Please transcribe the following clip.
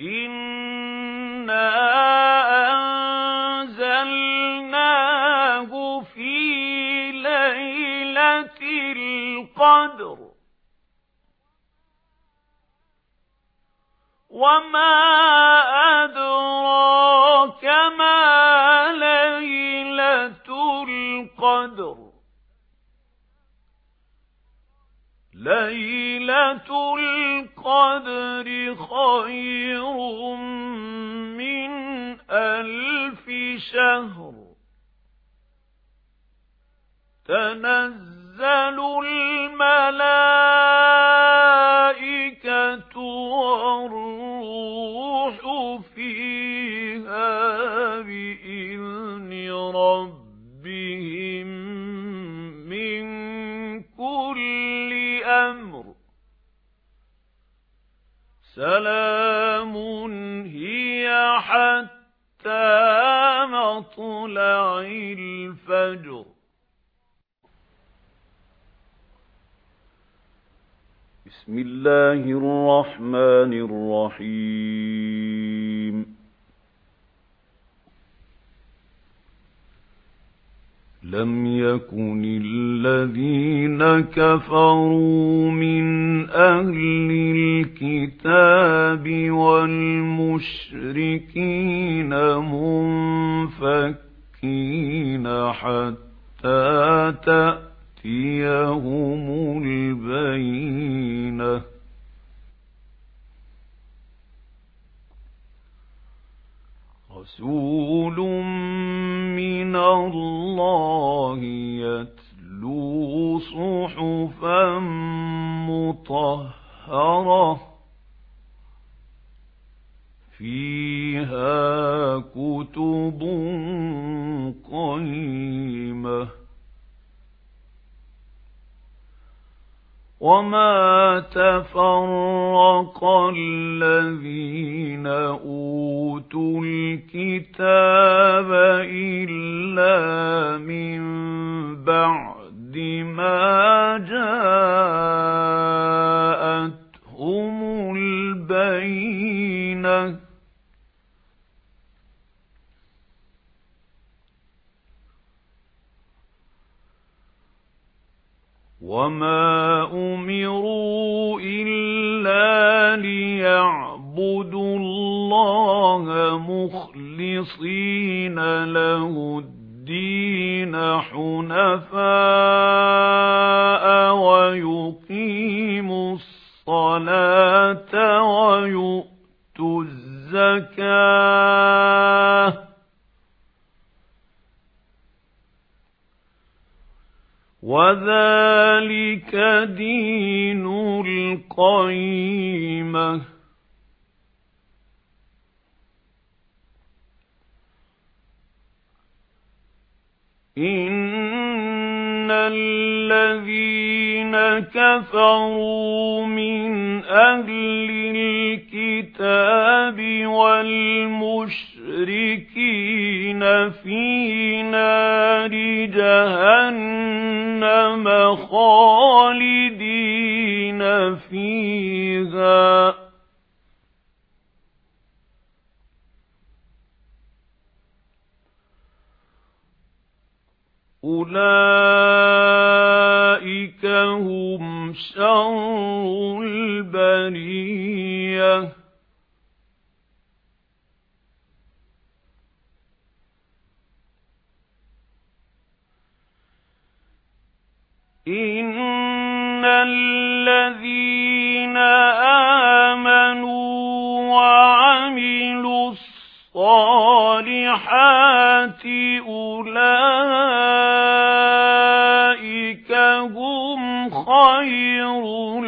إِنَّا أَنزَلْنَاهُ فِي لَيْلَةِ الْقَدْرِ وَمَا أَدْرَاكَ لَيْلَةُ الْقَدْرِ خَيْرٌ مِنْ أَلْفِ شَهْرٍ. تَنَزَّلُ الْمَلَائِكَةُ وَالرُّوحُ فِيهَا بِإِذْنِ سَلَامٌ هِيَ حَتَّى مَطْلَعِ الْفَجْرِ. بسم الله الرحمن الرحيم. لم يكن الذين كفروا من أهل الكتاب والمشركين منفكين حتى تأتيهم البينة. رسول من الله مطهرة فيها كتب قيمة وما تفرق الذين أوتوا الكتاب إلا من بعد ما جاءتهم وما أمروا إلا ليعبدوا الله مخلصين له الدين حنفاء ويقيموا الصلاة ويؤتوا الزكاة وَذَلِكَ دِينُ الْقَيِّمَةِ. إِنَّ الَّذِينَ كَفَرُوا مِنْ أَهْلِ الْكِتَابِ وَالْمُشْرِكِينَ فِي نَارِ جَهَنَّمَ خَالِدِينَ فِيهَا. أُولَئِكَ هُمْ شَرُّ الْبَرِيَّةِ. إِنَّ الَّذِينَ آمَنُوا وَعَمِلُوا الصَّالِحَاتِ أُولَئِكَ هُمْ خَيْرُ